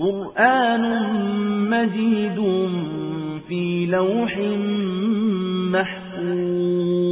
قرآن مجيد في لوح محفوظ.